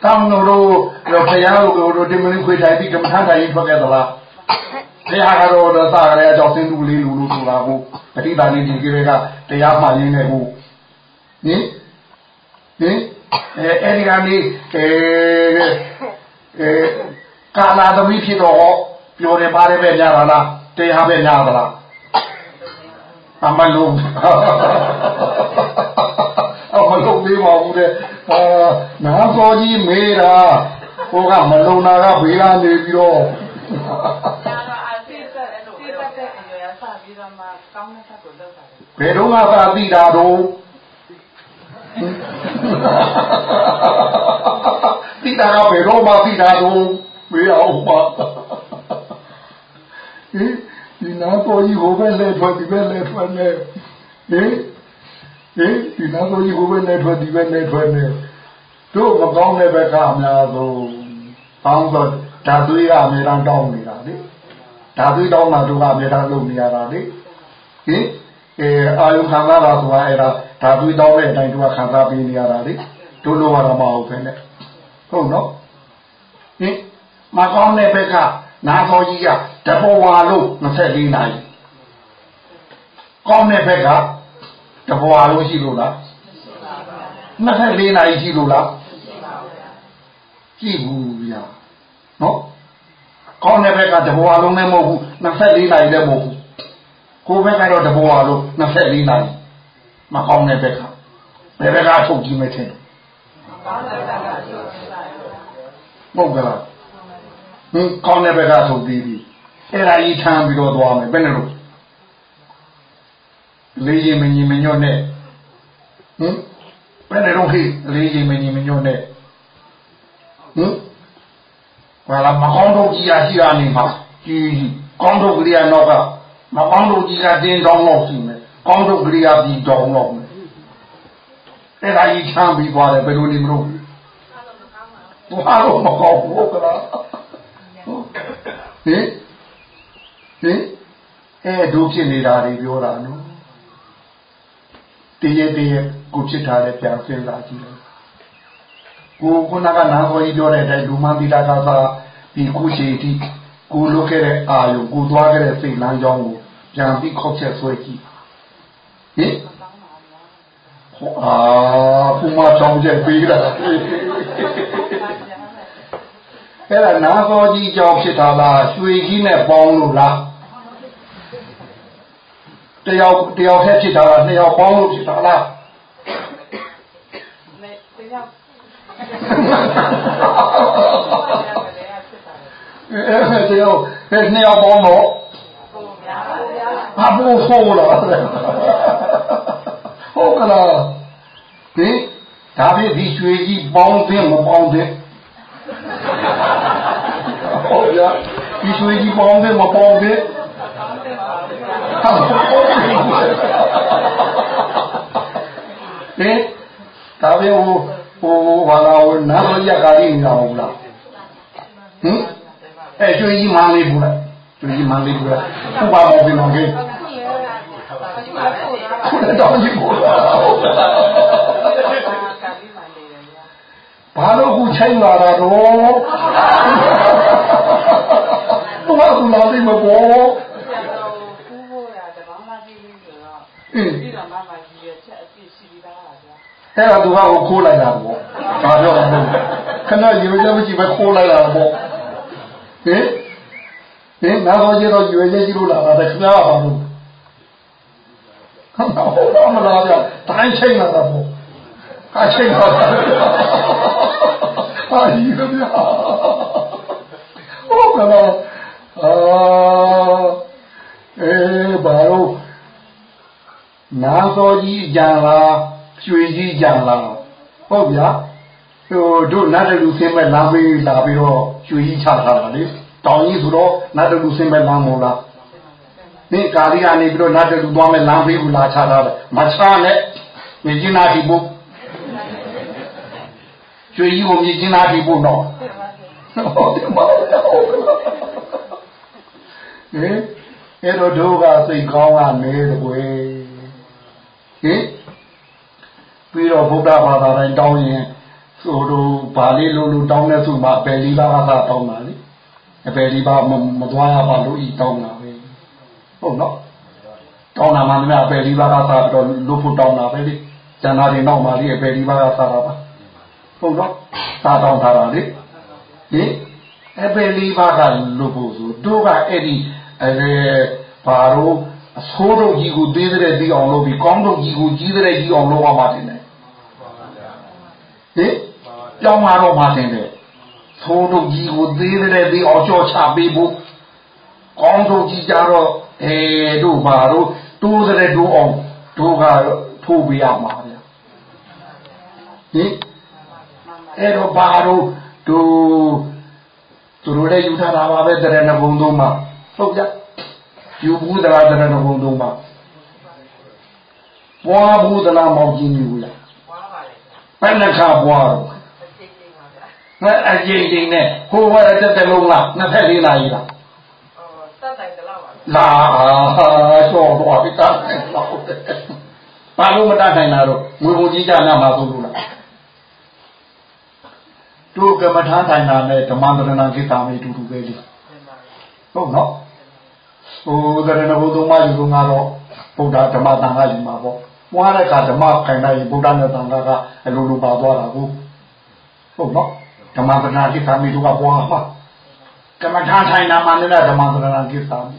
တောင်းတို့တို့ဖယားတို့တို့ဒီမင်းခွေတိုင်ပြီးကမ္မထန်တိုင်ထွက်ခဲ့သလားဘုရားကတော့တော့စာရတဲ့အကြောင်းစင်းလူလေးလူလို့ဆိုတာကိုပဋိပါဏိဒီကိရကတရားမှရင်းနေကိုဟင်ဟင်အဲအဲ့ဒီကနေအဲအဲကာလာသမီးဖြစ်တော့ပြောတယ်ပါတယ်ပဲများတာလားတရားပဲများသလား အမလုံးအမလုံးလေးပါဘူးတဲ့အာနာစောကြီးမေးတာဟိုကမလုံနာကဘေးကနေပြီးတော့ကျတော့အသိသက်အဲ့လိုပဲတဲ့အရွယ်စပြီးတော့မှကောင်းတဲ့ချက်ကိုလုပ်တာလေဘယ်တော့မှသာသိတာတော့သိတာကဘယ်တော့မှသိတာတော့မေးအောင်ပါဟင် ဒီနာတော်ကြီးဟိုပဲလဲထွက်ဒီပဲလဲထွက်နေဟင်ဟင်ဒီနာတော်ကြီးဟိုပဲလဲထွက်ဒီပဲလဲထွက်နေတို့မကောင်းတဲ့ဘက်ကအများဆုံးအောင်းတော့ဓာသွေးကအများတောင်းနေတာလေဓာသွေးတောင်းတာတို့ကအများလုပ်နေရတာလေဟင်အဲအာယုခံစားတာဆိုတာအဲ့ဒါဓာသွေးတောင်းတဲ့အတိုင်းတို့ကခံစားပေးနေရတာလေတို့လိုရတာမဟုတ်ပဲနဲ့ဟုတ်နော်ဟင်မကောင်းတဲ့ဘက်က နာတော်ကြီးကတဘောဝါလို့24နာရီကောင်းတဲ့ဘက်ကတဘောဝါလို့ရှိလို့လား24နာရီရှိလို့လားရှိဘူးဗျာနော်ကောင်းတဲ့ဘက်ကတဘောဝါလုံးလည်းမဟုတ်ဘူး24နာရီလည်းမဟုတ်ဘူးကိုယ်ဘက်ကတော့တဘောဝါလို့24နာရီမကောင်းတဲ့ဘက်ကဘယ်ဘက်ကထုတ်ကြည့်မယ်ထင်ကောင်းတဲ့ချက်ကအကျိုးရှိတာလေဟုတ်ကလား ဟင်ကောင်းတဲ့ဘက်ကထုတ်ပြီးပြီအဲ့ဒါကြီးထမ်းပြီးတော့သွားမယ်ဘယ်နဲ့လို့လေးရင်မညီမညွတ်နဲ့ဟင်ဘယ်နဲ့တော့ဟိလေးရင်မညီမညွတ်နဲ့ဟင်ဘာလာမကောင်းတော့ကြီးရရှိရနေမှာကြီးကြီးကောင်းတော့ကလေးကနောက်ကမကောင်းတော့ကြီးကတင်းတောင်းတော့ရှိမယ်ကောင်းတော့ကလေးကပြီးတောင်းတော့မယ်အဲ့ဒါကြီးချမ်းပြီးသွားတယ်ဘယ်လိုနေမလို့ဘာလို့မကောင်းဘူးကလားဟင်ဟင် အဲဒုဖြစ်နေတာတွေပြောတာနော်တည့်ရတည့်ရကိုဖြစ်ထားတဲ့ပြန်စဉ်းစားကြည့်လိုက်ကိုခုနကနာခေါ်ကြီးပြောတဲ့အတိုင်းလူမတိတာကသာဒီခုရှိတိကိုလုခဲ့တဲ့အာယုကိုသွားခဲ့တဲ့စိတ်လမ်းကြောင်းကိုပြန်ပြီးခောက်ချက်ဆွဲကြည့်ဟင်ဟောအာဘုမတောင်းချက်ပေးတာ အဲ့ဒါနာသောကြီးကြောင့်ဖြစ်တာလားရွှေကြီးနဲ့ပေါင်းလို့လားတယောက်တယောက်ထက်ဖြစ်တာလားနှစ်ယောက်ပေါင်းလို့ဖြစ်တာလားနေတရားအဲ့တယောက်အဲ့နှစ်ယောက်ပေါင်းတော့ကိုများပါဗျာဘာဖို့ဆိုးလားဟုတ်ကလားဒီဒါဖြစ်ဒီရွှေကြီးပေါင်းသင်းမပေါင်းသင်း ဟုတ်ရဒီရွှေကြီးပေါင်းသင်းမပေါင်းသင်းကောင်းတဲ့ပါဗျာဟာဟုတ်ကဲ့ဒါပဲဟိုဟိုဘာလာဟိုနာမရကာရီနေတာဟုတ်လားဟင်အဲကျွေးကြီးမလေးဘူးလားကျွေးကြီးမလေးဘူးလားဥပမာပြင်တော့ကေခုနတော့ကြီးဘူးလား ဘာလို့ခုချိန်လာတာတော့လားသူလာသိမပေါ်ဆရာတော်ကူဖို့ရတကောင်းလာကြည့်လို့ဆိုတော့အင်းပြီးတော့မှမှကြီးရဲ့ချက်အပြည့်ရှိပြီးသားပါဗျာအဲ့ဒါသူကဟိုခိုးလိုက်တာပေါ့ဒါပြောတာမဟုတ်ခဏရေကြမကြည့်ပဲခိုးလိုက်တာပေါ့ဟ င်ဟင်နောက်တော့ကျတော့ရွေရဲကြီးလို့လာတာခင်ဗျားကဘာလို့ဟုတ်တော့မလားဗျာတိုင်းချိန်လာတာပေါ့အချိန်လာတာအာဒီလိုဗျာဟုတ်ကလားအာအေးဘာလို့နာသောကြီးကြံလားရွှေကြီးကြံလားဟုတ်ဗျာဟိုတို့နတ်တလူဆင်းမဲ့လာပြီးလာပြီးတော့ရွှေကြီးချထားတာလေတောင်ကြီးဆိုတော့နတ်တလူဆင်းမဲ့လမ်းမို့လားဒီကာရီကနေပြီးတော့နတ်တလူသွားမဲ့လမ်းပြီးဘူးလာချထားတယ်မချနဲ့မြင်းနာတီဖို့ရွှေ ကြီးကိုမြင်းနာတီဖို့တော့ဟုတ်တယ်မဟုတ်ဟင်အဲ့တော့တို့ကစိတ်ကောင်းကနေတယ်ကွယ်ဟင်ပြီးတော့ဗုဒ္ဓဘာသာတိုင်းတောင်းရင်ဆိုတော့ဗာလေးလို့လို့တောင်းတဲ့သူမှာအပယ်လေးပါးကသာတောင်းတာလေအပယ်လေးပါးမသွားရပါလို့ဤတောင်းတာပဲဟုတ်နော်တောင်းတာမှလည်းအပယ်လေးပါးကသာတော့လို့ဖို့တောင်းတာပဲလေကျန်တာတွေနောက်မှလေးအပယ်လေးပါးကသာတာပါ ဟုတ်နော်သာတောင်းတာလေဟင်အပယ်လေးပါးကလို့ဖို့ဆိုတို့ကအဲ့ဒီအဲဘာလို့အဆိုးတို့ကြီးကိုသေးတဲ့ပြီးအောင်လုပ်ပြီးကောင်းတို့ကြီးကိုကြီးတဲ့ကြီးအောင်လုပ်ရမှာတင်တယ်ဟင်ကြောင်းလာတော့မှတင်တယ်ဆိုးတို့ကြီးကိုသေးတဲ့ပြီးအောင်ကြောချပေးဖို့ကောင်းတို့ကြီးကြတော့အဲတို့ဘာတို့တိုးတဲ့တို့အောင်တို့ကထိုးပေးရမှာဗျာဟင် အဲ့တော့ဘာတို့တို့သူတို့လည်းယူထားတာပါပဲတရဏဘုံသုံးမှာဟုတ်ကြယူဘူးသလားတရဏဘုံသုံးမှာပွားဘူးသလားမောင်ကြီးမျိုးလားဝါပါလေဘယ်နှခါပွားတော့အကြိတ်ကြိတ်ပါဗျာငါအကြိမ်ကြိမ်နဲ့ဟိုဘက်တက်တက်လုံးလား24နာရီလားဟောတတ်တိုင်တလောက်ပါဗျာလာတော့တော့ဒီတာတော့ဘာလို့မတတ်နိုင်တာတော့ငွေကုန်ကြီးကြနာမှာသို့လို့လား တို့ကမ္မထာထိုင်တာနဲ့ဓမ္မန္တရဏကိစ္စမေတူတူပဲလေတင်ပါဗျာဟုတ်နော်ဟိုတရဏဘုဒ္ဓမယူလို့ငါတော့ဗုဒ္ဓဓမ္မတန်ခါယူမှာပေါ့ဘွားတဲ့ကဓမ္မခိုင်တိုင်းဗုဒ္ဓနဲ့တန်ခါကအလိုလိုပါသွားတာကိုဟုတ်နော်ဓမ္မပဒနာကိစ္စမေတို့ကဘွားမှာကမ္မထာထိုင်တာမှလည်းဓမ္မပဒနာကိစ္စမေ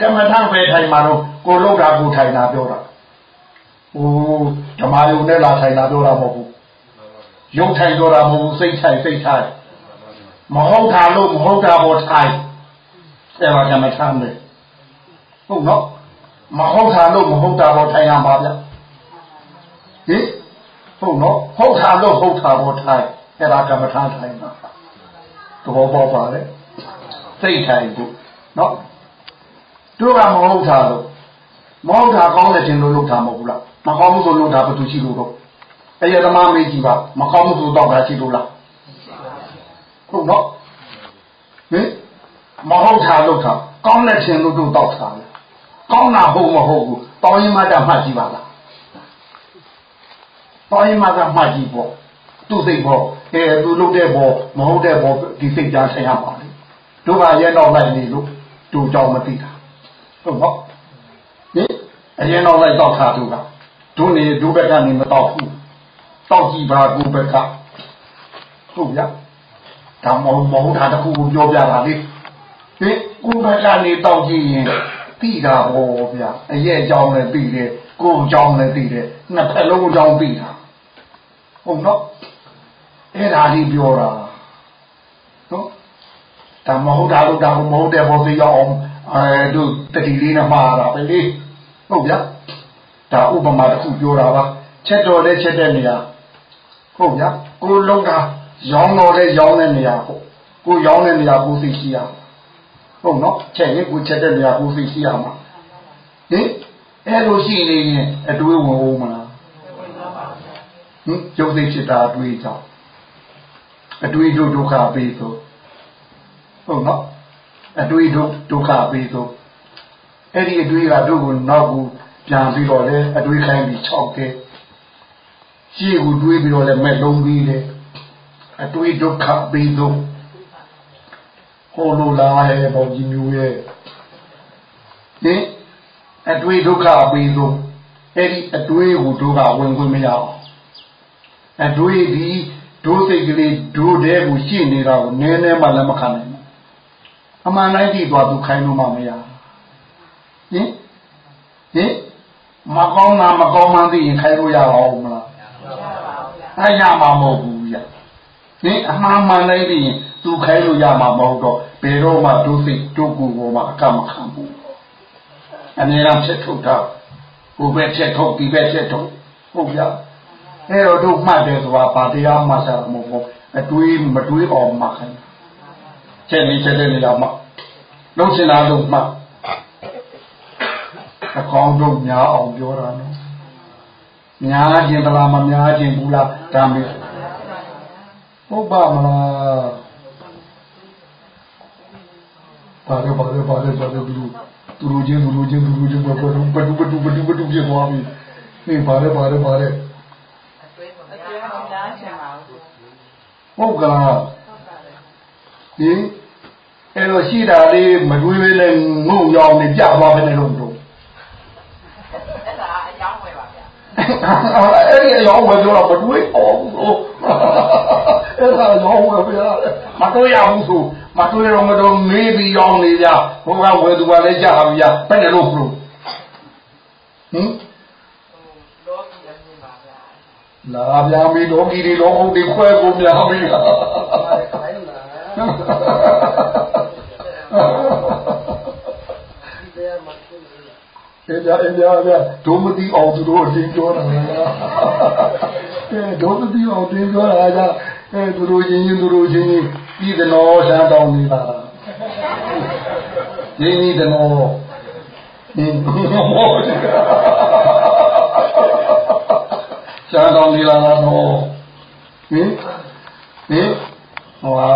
ကမ္မထာပဲထိုင်မှာတော့ကိုလောက်တာကိုထိုင်တာပြောတာဟိုဓမ္မယုံနဲ့လာထိုင်တာပြောတာမဟုတ်ဘူး ရုပ်ထိုင်ပြောတာမဟုတ်ဘူးစိတ်ထိုင်စိတ်ထိုင်မဟုတ်တာလို့မဟုတ်တာပေါ်ထိုင်အဲ့ဒါကမ္မထာမယ်ဟုတ်နော်မဟုတ်တာလို့မဟုတ်တာပေါ်ထိုင်ရမှာဗျဟင်ဟုတ်နော်ဟုတ်တာလို့ဟုတ်တာပေါ်ထိုင်အဲ့ဒါကမ္မထာထိုင်မှာသဘောပေါက်ပါလေစိတ်ထိုင်ဖို့နော်တို့ကမဟုတ်တာလို့မဟုတ်တာကောင်းတယ်တင်လို့လုပ်တာမဟုတ်ဘူးလားမကောင်းဘူးဆိုလုပ်တာဘာသူရှိလို့တော့ အဲ့ရသမားမေးကြည့်ပါမကောင်းဘူးဆိုတော့တာရှိလို့လားဟုတ်နော်ဟင်မဟုတ်တာလုပ်တာကောင်းတဲ့တင်လို့တို့တော့တာလေကောင်းတာဟုတ်မဟုတ်ဘူးတောင်းရင်မှတမှတ်ကြည့်ပါလားတောင်းရင်မှတမှတ်ကြည့်ပေါ့သူ့စိတ်ပေါ့အဲသူလုပ်တဲ့ဘောမဟုတ်တဲ့ဘောဒီစိတ်ကြားဆင်ရပါလေတို့ကရဲတော့လိုက်နေလို့တို့ကြောင်မသိတာဟုတ်နော်ဟင်အရင်တော့လိုက်တော့ခါတို့ကတို့နေတို့ဘက်ကနေမတော့ဘူး တောက်ကြည့်ပါကိုဘက်ကဟုတ်ဗျာဒါမဟုတ်မဟုတ်တာတခုကိုပြောပြတာလေဟင်ကိုဘက်ကနေတောက်ကြည့်ရင်သိတာပေါ့ဗျာအရဲ့အကြောင်းလည်းသိတယ်ကိုယ်အကြောင်းလည်းသိတယ်နှစ်ဖက်လုံးအကြောင်းသိတာဟုတ်နော်အဲ့ဒါလေးပြောတာနော်ဒါမဟုတ်တာလို့ဒါမဟုတ်တဲ့ဘောသိရအောင်အဲတို့တတိလေးနဲ့မှားတာပဲလေဟုတ်ဗျာဒါဥပမာတစ်ခုပြောတာပါချက်တော်တဲ့ချက်တဲ့နေရာ ဟုတ်ဗျာကိုလုံးတာရောင်းတော်တဲ့ရောင်းတဲ့နေရာဟုတ်ကိုရောင်းတဲ့နေရာကိုသိရှိရဟုတ်နော်ချက်ရင်ကိုချက်တဲ့နေရာကိုသိရှိရမှာဟင်အဲ့လိုရှိနေရင်အတွေးဝင်ဦးမလားဟင်ရုပ်သိဖြစ်တာအတွေးကြောင့်အတွေးတို့ဒုက္ခပေးဆိုဟုတ်နော်အတွေးတို့ဒုက္ခပေးဆိုအဲ့ဒီအတွေးကတို့ကိုနောက်ကိုပြန်ပြီးတော့လေအတွေးခိုင်းပြီး၆ကဲ ရှေ့ကိုတွေးပြီးတော့လေမဲ့လုံးပြီးလေအတွေးဒုက္ခပေးဆိုဟိုလိုလားဟဲ့ဘောကြီးမျိုးရဲ့ဟင်အတွေ့ဒုက္ခအပြီးဆုံးအဲ့ဒီအတွေ့ကိုဒုက္ခဝင်ခွင့်မရအောင်အတွေ့ဒီဒုစိတ်ကလေးဒုတဲ့ကိုရှိနေတာကိုနည်းနည်းမှလည်းမခံနိုင်ဘူးအမှန်တိုင်းကြည့်သွားသူခိုင်းလို့မှမရဟင်ဟင်မကောင်းတာမကောင်းမှန်းသိရင်ခိုင်းလို့ရအောင်မလား အဲ့ရမှာမဟုတ်ဘူးဗျဟင်အမှန်မှန်တိုင်းသိရင်သူခိုင်းလို့ရမှာမဟုတ်တော့ဘယ်တော့မှဒုစိတ်ဒုကူကိုမှအကမခံဘူးအနည်းအားဖြတ်ထုတ်တာဟိုဘက်ဖြတ်ထုတ်ဒီဘက်ဖြတ်ထုတ်ဟုတ်ဗျာအဲ့တော့တို့မှတ်တယ်ဆိုတာဗာတရားမှတ်တာမဟုတ်ဘူးအတွေးမတွေးအောင်မှတ်ခိုင်းချက်နေချက်တဲ့နေရာမှာလုံးစင်လာလို့မှတ်အကောင်းဆုံးများအောင်ပြောတာနော် များခြင်းတလားမများခြင်းဘူးလားဒါမေဟုတ်ပါမလားပါရပါရပါရပါရဘူးသူလူချင်းသူလူချင်းသူလူချင်းဘယ်ဘယ်ဘယ်ဘယ်ဘယ်ဘယ်ဘယ်ဖြစ်သွားပြီနေပါရပါရပါရအတွင်းမှာကြားချင်ပါဘူးဟုတ်ကလားဟင်အဲ့တော့ရှိတာလေးမတွေးပဲနဲ့ငုံရောင်နေကြသွားပဲနဲ့လို့တော့ အဲ့ဒါအကြောင်းပဲပါဗျာ အဲ့ဒီအရောင်းဝယ်ပြောတာမတွေးအောင်လို့အဲ့ဒါရောင်းဝယ်ပြရတယ်မတွေးရဘူးဆိုမတွေးတော့မတော့မေးပြီးရောင်းနေကြဘုရားဝယ်သူကလည်းကြာပြီဗျဘယ်နဲ့လို့လို့ဟင်လောကီအမြင်ပါဗျာလာဗျာမီလောကီတွေလောဟုတ်တွေခွဲကုန်များပြီ အေးကြအေးကြဗျာဒုမတိအောင်သူတို့အတင်းပြောတာလားအဲဒုမတိအောင်တင်းပြောတာကအဲသူတို့ချင်းချင်းသူတို့ချင်းချင်းပြည်တော်ရှမ်းတောင်းနေတာရင်းကြီးတော်ဟင်းရှမ်းတောင်းနေလာတော့ဟင်ဟင်ဟိုဟာ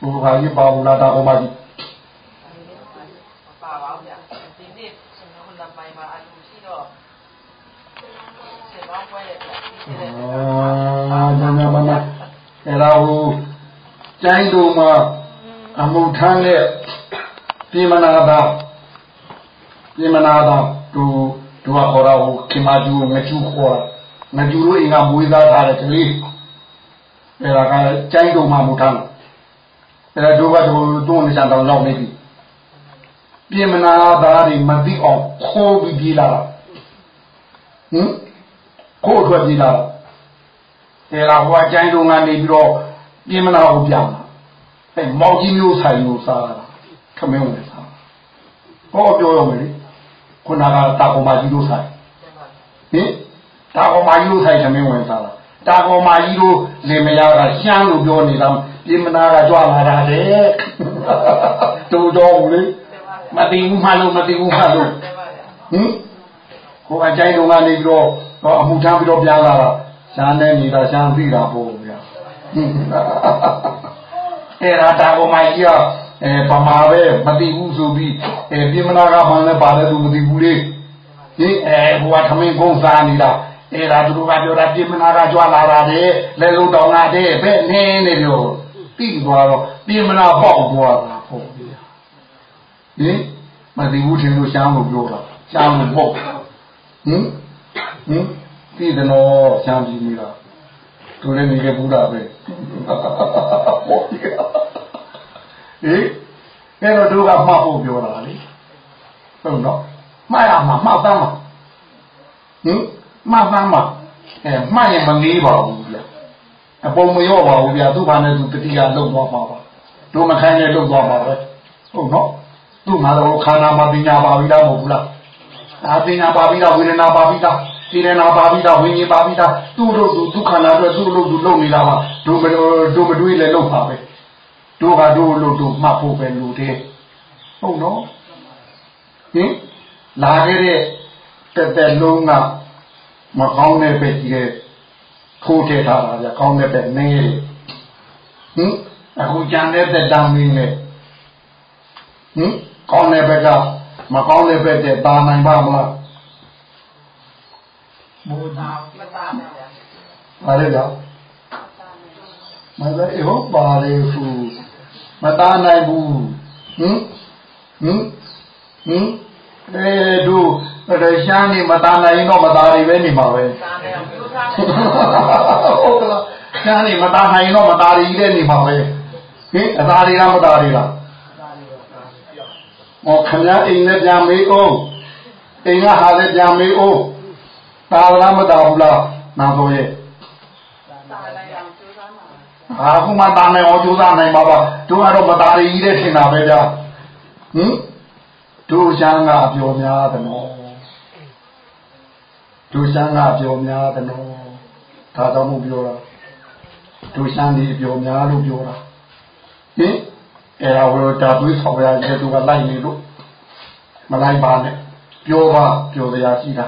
ဘုရားကြီးပါဘူးလားတာဟောပါကြီး ပါပါဗျာဒီနေ့ခုနပိုင်းမှာအလူရှိတော့စေပေါင်းပွဲရဲ့ဗျာ ဒီနေ့အာညညမမအဲ့ဒါဟိုကျိုင်းတို့မှာအမှုထမ်းတဲ့ပြည်မနာသာပြည်မနာသာသူသူကခေါ်တာဟိုခင်မကျူငကျူခေါ်တာငကျူတို့အိမ်ကမွေးသားထားတဲ့ကလေးအဲ့ဒါကကျိုင်းတို့မှာမူထမ်းအဲ့ဒါတို့ကတို့တွန်းနေကြတော့လောက်နေပြီပြည်မနာသားတွေမသိအောင်ခိုးပြီးပြေးလာတာဟင်ခိုးထွက်ပြေးလာတာ တယ်လာဟိုအကျိုင်းတုံးကနေပြီးတော့ပြင်းမနာကိုပြန်လာအဲမောင်ကြီးမျိုးဆိုင်လို့စားတာခမင်းဝင်စားဟောပြောရမယ်လေခုနကတာကောမာကြီးတို့ဆိုင်ဟင်တာကောမာကြီးတို့ဆိုင်ခမင်းဝင်စားတာတာကောမာကြီးတို့လင်မယားကရှမ်းလို့ပြောနေတာပြင်းမနာကကြွလာတာတဲ့တူတော်လေမသိဘူးမှလို့မသိဘူးမှလို့ဟင်ဟိုအကျိုင်းတုံးကနေပြီးတော့တော့အမှုထမ်းပြီးတော့ပြန်လာတာ ရှားနေနေတာရှားသိတာပေါ့ဗျာအဲ့ဒါတာကောမိုင်ကြီးကအဲပမာပဲမသိဘူးဆိုပြီးအဲပြမနာကမှလည်းပါတယ်သူမသိဘူးလေဒီအဲဟိုကသမင်းကုန်းစားနေတာအဲ့ဒါသူတို့ကပြောတာပြမနာကကြွလာတာတဲ့လက်လုံးတောင်လာတဲ့ဘယ်နေနေပြောပြီးသွားတော့ပြမနာပေါက်သွားတာပေါ့ဗျာဟင်မသိဘူးထင်လို့ရှားလို့ပြောတာရှားလို့ပေါ့ဟင်ဟင် ပြည်တယ်နော်ရှမ်းပြည်နေတာသူလည်းနေခဲ့ဘူးတာပဲဟုတ်ပြီဟေးအဲ့တော့သူကမှတ်ဖို့ပြောတာလေဟုတ်နော်မှားရမှာမှတ်သားမှာဟင်မှတ်သားမှာအဲမှတ်ရင်မလေးပါဘူးဗျအပုံမရောပါဘူးဗျသူ့ဘာနဲ့သူတတိယလုံသွားပါပါတို့မခိုင်းနဲ့လုံသွားပါပဲဟုတ်နော်သူ့မှာတော့ခန္ဓာမှာပညာပါပြီးသားမဟုတ်ဘူးလားအာပညာပါပြီးသားဝေဒနာပါပြီးသား စေရနာပါပြီးသားဝိညာဉ်ပါပြီးသားသူ့တို့သူဒုက္ခနာအတွက်သူ့လို့သူလုံနေတာပါဒုမဒုမတွေးလည်းလုံပါပဲတို့ကတို့လို့တို့မှတ်ဖို့ပဲလူတဲ့ဟုတ်နော်ဟင်လာခဲ့တဲ့တက်တက်လုံးကမကောင်းတဲ့ပဲကြီးတဲ့ထိုးထည့်ထားတာဗျကောင်းတဲ့ပဲနည်းတယ်ဟင်အခုကြံတဲ့တက်တမ်းမင်းနဲ့ဟင်ကောင်းတဲ့ဘက်ကမကောင်းတဲ့ဘက်တဲ့ပါနိုင်ပါမလား မိုးတာမသားဗျာပါလေဗျာမလည်းဟောပါလေဖူမသားနိုင်ဘူးဟင်ဟင်ဟင်အဲတို့ရရှမ်းနေမသားနိုင်တော့မသားတွေပဲနေမှာပဲသားနဲ့မျိုးသားနဲ့ဟုတ်ကလားရှမ်းနေမသားနိုင်တော့မသားတွေကြီးတဲ့နေမှာပဲဟင်အသားတွေကမသားတွေလားဟောခမည်းအိမ်နဲ့ပြန်မေးအောင်အိမ်ကဟာလည်းပြန်မေးအောင် သာလားမသားဘူးလားနာတော်ရဲ့သားလိုက်အောင်ကျိုးစားမှာဟာခုမှတာနိုင်အောင်ကြိုးစားနိုင်ပါပါတို့ကတော့မသားရည်ကြီးတဲ့ထင်တာပဲဗျာဟင်တို့ရှမ်းကအပြောများတယ်နော်တို့ရှမ်းကအပြောများတယ်နော်ဒါတော့မပြောတာတို့ရှမ်းဒီအပြောများလို့ပြောတာဟင်အဲ့ဒါဝေတာတွေးဆောင်ရတဲ့သူကလိုက်နေလို့မလိုက်ပါနဲ့ပြောပါပြောတရားရှိတာ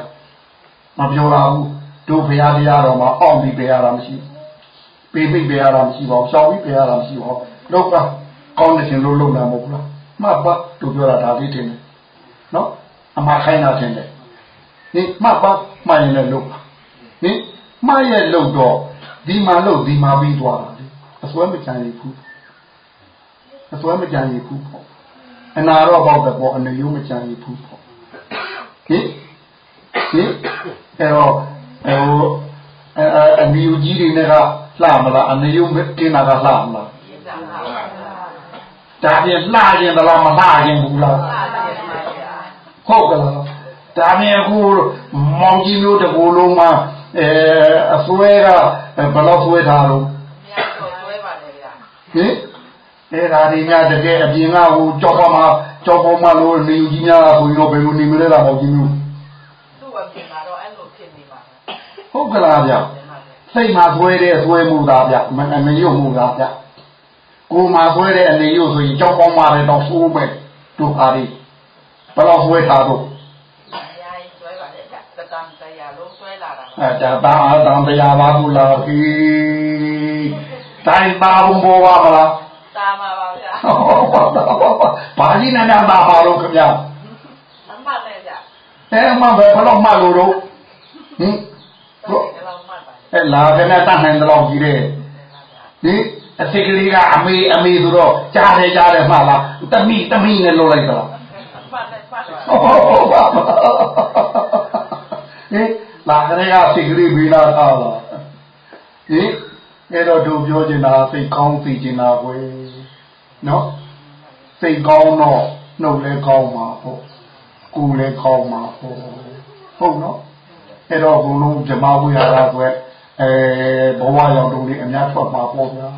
မပြောပါဘူးတို့ဖရာတရားတော်မှာအောင့်ပြီးပြရတာမရှိဘူးပေးပိတ်ပေးရတာမရှိပါဘူးရှောင်ပြီးပေးရတာမရှိပါဘူးလောကကောင်းတဲ့ရှင်လို့လုံတာမဟုတ်ဘူးလားမှတ်ပါသူပြောတာဒါလေးတင်တယ်နော်အမှားခိုင်းတာတင်တယ်ဒီမှတ်ပါမှန်ရင်လည်းလုံပါနိမှားရဲ့လုံတော့ဒီမှာလုံဒီမှာပြီးသွားတာလေအစွဲမကြံရဘူးအစွဲမကြံရဘူးပေါ့အနာတော့ပေါက်တယ်ပေါ့အနေရိုးမကြံရဘူးပေါ့ဟင်ဟင် အဲ့တော့ဟိုအဲအမီယူကြီးတွေနဲ့ကလှမလားအနေယုံကင်းတာကလှမလားရေးကြတာပါဒါပြင်လှရင်တလားမလှရင်ဘူးလားသားတယ်မှာရဟုတ်ကလားဒါပြင်အခုမောင်ကြီးမျိုးတကူလုံးမှာအဲအစွဲကဘယ်လောက်ဆွဲထားလို့မြတ်တော်ဆွဲပါလေဗျာဟင်အဲဒါဒီများတကယ်အပြင်ကဟိုကြောက်ပေါ်မှာကြောက်ပေါ်မှာလို့နေယူကြီးများဆိုရင်တော့ဘယ်လိုနေမလဲလားမောင်ကြီးမျိုး ဟုတ်ကလားဗျစိတ်မှာဆွဲတဲ့ဆွဲမှုသားဗျမအနေယုံမှုသားဗျကိုယ်မှာဆွဲတဲ့အနေယုံဆိုရင်ကြောက်ပေါ်မှာလည်းတော့ဆိုးမယ်တို့အားဒီဘယ်လောက်ဆွဲထားတော့အများကြီးဆွဲပါလေဗျာတတန်တရားလုံးဆွဲလာတာပါအဲဒါတာအတန်တရားပါဘူးလားဟီတိုင်းပါဘုံဘောပါမလားတာမှာပါဗျာဘာကြီးနဲ့များတာပါလို့ခင်ဗျာအမှတ်နဲ့ဗျာအဲမှပဲဘယ်တော့မှလို့တော့ဟင် တော့ဒီလောက်မှတ်ပါလေအဲလာခနဲ့တတ်နိုင်တော့ကြီးတယ်ဒီအစိတ်ကလေးကအမေအမေဆိုတော့ကြားတယ်ကြားတယ်မှလားတမိတမိနဲ့လုပ်လိုက်သလားအမှတ်နဲ့မှတ်ပါဟုတ်ပါဟင်လာခနဲ့ကစိတ်ကလေးပြီးလာတာလားဟင်အဲ့တော့တို့ပြောချင်တာစိတ်ကောင်းသိချင်တာကွယ်နော်စိတ်ကောင်းတော့နှုတ်လည်းကောင်းမှာပေါ့ကိုယ်လည်းကောင်းမှာပေါ့ဟုတ်နော် အဲ့တော့ဘုံလုံးဓမ္မဝိဟာရကွယ်အဲဘဝရောက်တော့လေအများထွက်မှာပေါ့ဗျာ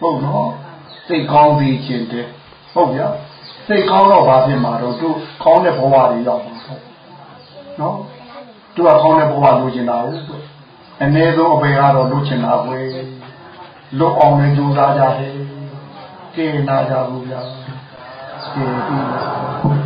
ဟုတ်နော်စိတ်ကောင်းသိခြင်းတဲ့ဟုတ်ဗျာစိတ်ကောင်းတော့ဘာဖြစ်မှာတော့သူကောင်းတဲ့ဘဝတွေရောက်မှာပေါ့နော်သူကကောင်းတဲ့ဘဝလိုချင်တာဟုတ်ကွယ်အ ਨੇ ဆုံးအပေကတော့လိုချင်တာကွယ်လွတ်အောင်လည်းကြိုးစားကြတယ်ကဲနာကြဘူးဗျာကဲပြီးပါ